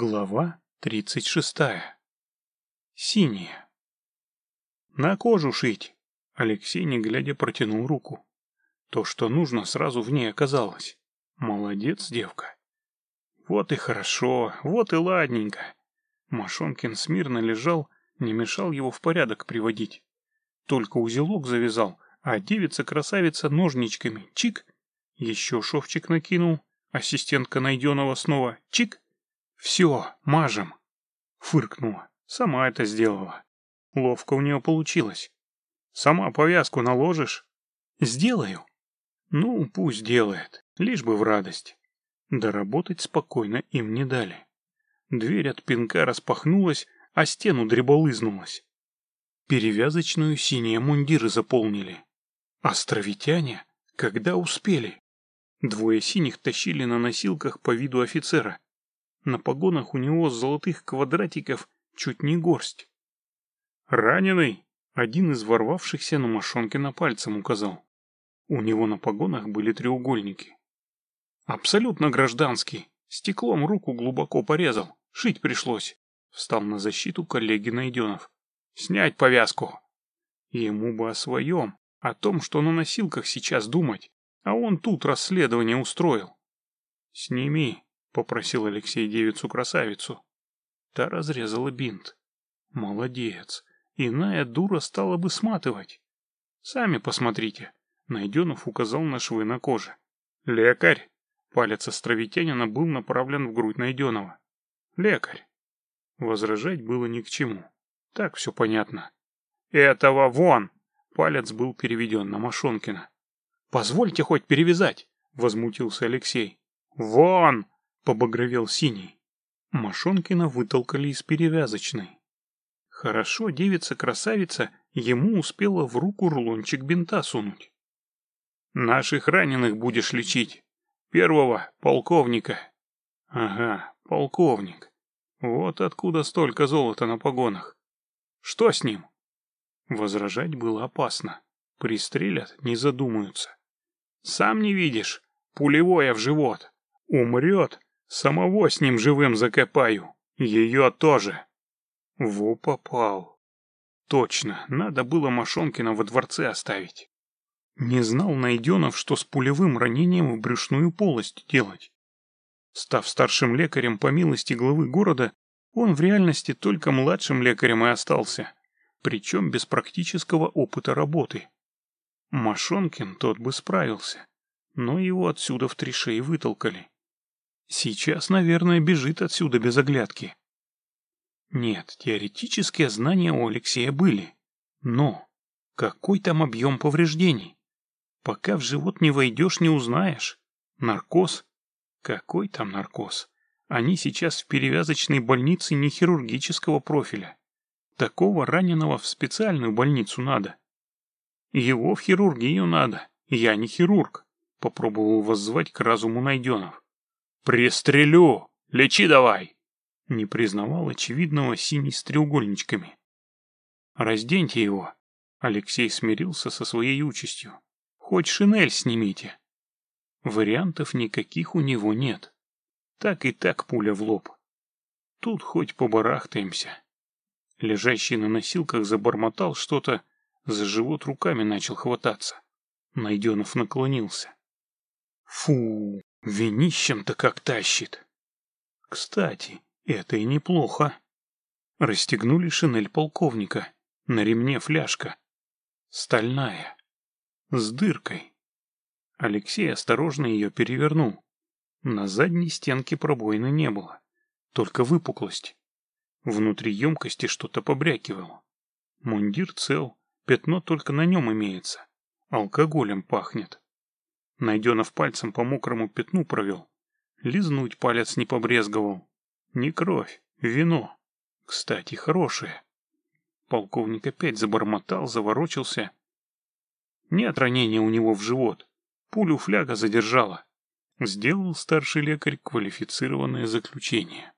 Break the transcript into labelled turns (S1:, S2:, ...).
S1: Глава тридцать шестая. Синяя. На кожу шить. Алексей, не глядя, протянул руку. То, что нужно, сразу в ней оказалось. Молодец, девка. Вот и хорошо, вот и ладненько. Машонкин смирно лежал, не мешал его в порядок приводить. Только узелок завязал, а девица-красавица ножничками, чик. Еще шовчик накинул, ассистентка найденного снова, чик «Все, мажем!» Фыркнула. Сама это сделала. Ловко у нее получилось. «Сама повязку наложишь?» «Сделаю». «Ну, пусть делает, лишь бы в радость». Доработать спокойно им не дали. Дверь от пинка распахнулась, а стену дреболызнулась. Перевязочную синие мундиры заполнили. Островитяне, когда успели? Двое синих тащили на носилках по виду офицера. На погонах у него золотых квадратиков чуть не горсть. «Раненый!» — один из ворвавшихся на на пальцем указал. У него на погонах были треугольники. «Абсолютно гражданский. Стеклом руку глубоко порезал. Шить пришлось». Встал на защиту коллеги Найденов. «Снять повязку!» Ему бы о своем, о том, что на носилках сейчас думать, а он тут расследование устроил. «Сними», — попросил Алексей девицу-красавицу. Та разрезала бинт. Молодец. Иная дура стала бы сматывать. Сами посмотрите. Найденов указал на швы на коже. Лекарь. Палец островитянина был направлен в грудь Найденова. Лекарь. Возражать было ни к чему. Так все понятно. «Этого вон!» Палец был переведен на Машонкина. «Позвольте хоть перевязать!» — возмутился Алексей. «Вон!» Побагровел синий. Машонкина вытолкали из перевязочной. Хорошо девица-красавица ему успела в руку рулончик бинта сунуть. «Наших раненых будешь лечить. Первого — полковника». «Ага, полковник. Вот откуда столько золота на погонах. Что с ним?» Возражать было опасно. Пристрелят, не задумаются. «Сам не видишь? Пулевое в живот. Умрет, Самого с ним живым закопаю. Ее тоже. Во попал. Точно, надо было Машонкина во дворце оставить. Не знал Найденов, что с пулевым ранением в брюшную полость делать. Став старшим лекарем по милости главы города, он в реальности только младшим лекарем и остался, причем без практического опыта работы. Машонкин тот бы справился, но его отсюда в три шеи вытолкали. Сейчас, наверное, бежит отсюда без оглядки. Нет, теоретические знания у Алексея были. Но какой там объем повреждений? Пока в живот не войдешь, не узнаешь. Наркоз? Какой там наркоз? Они сейчас в перевязочной больнице не хирургического профиля. Такого раненого в специальную больницу надо. Его в хирургию надо. Я не хирург. Попробовал воззвать к разуму Найденов. «Пристрелю! Лечи давай!» Не признавал очевидного синий с треугольничками. «Разденьте его!» Алексей смирился со своей участью. «Хоть шинель снимите!» Вариантов никаких у него нет. Так и так пуля в лоб. Тут хоть побарахтаемся. Лежащий на носилках забормотал что-то, за живот руками начал хвататься. Найденов наклонился. Фу, Винищем-то как тащит. Кстати, это и неплохо. Расстегнули шинель полковника. На ремне фляжка. Стальная. С дыркой. Алексей осторожно ее перевернул. На задней стенке пробоины не было. Только выпуклость. Внутри емкости что-то побрякивало. Мундир цел, пятно только на нем имеется. Алкоголем пахнет. Найденов пальцем по мокрому пятну провел. Лизнуть палец не побрезговал. Не кровь, вино. Кстати, хорошее. Полковник опять забормотал, заворочился. Нет ранения у него в живот. Пулю фляга задержала. Сделал старший лекарь квалифицированное заключение.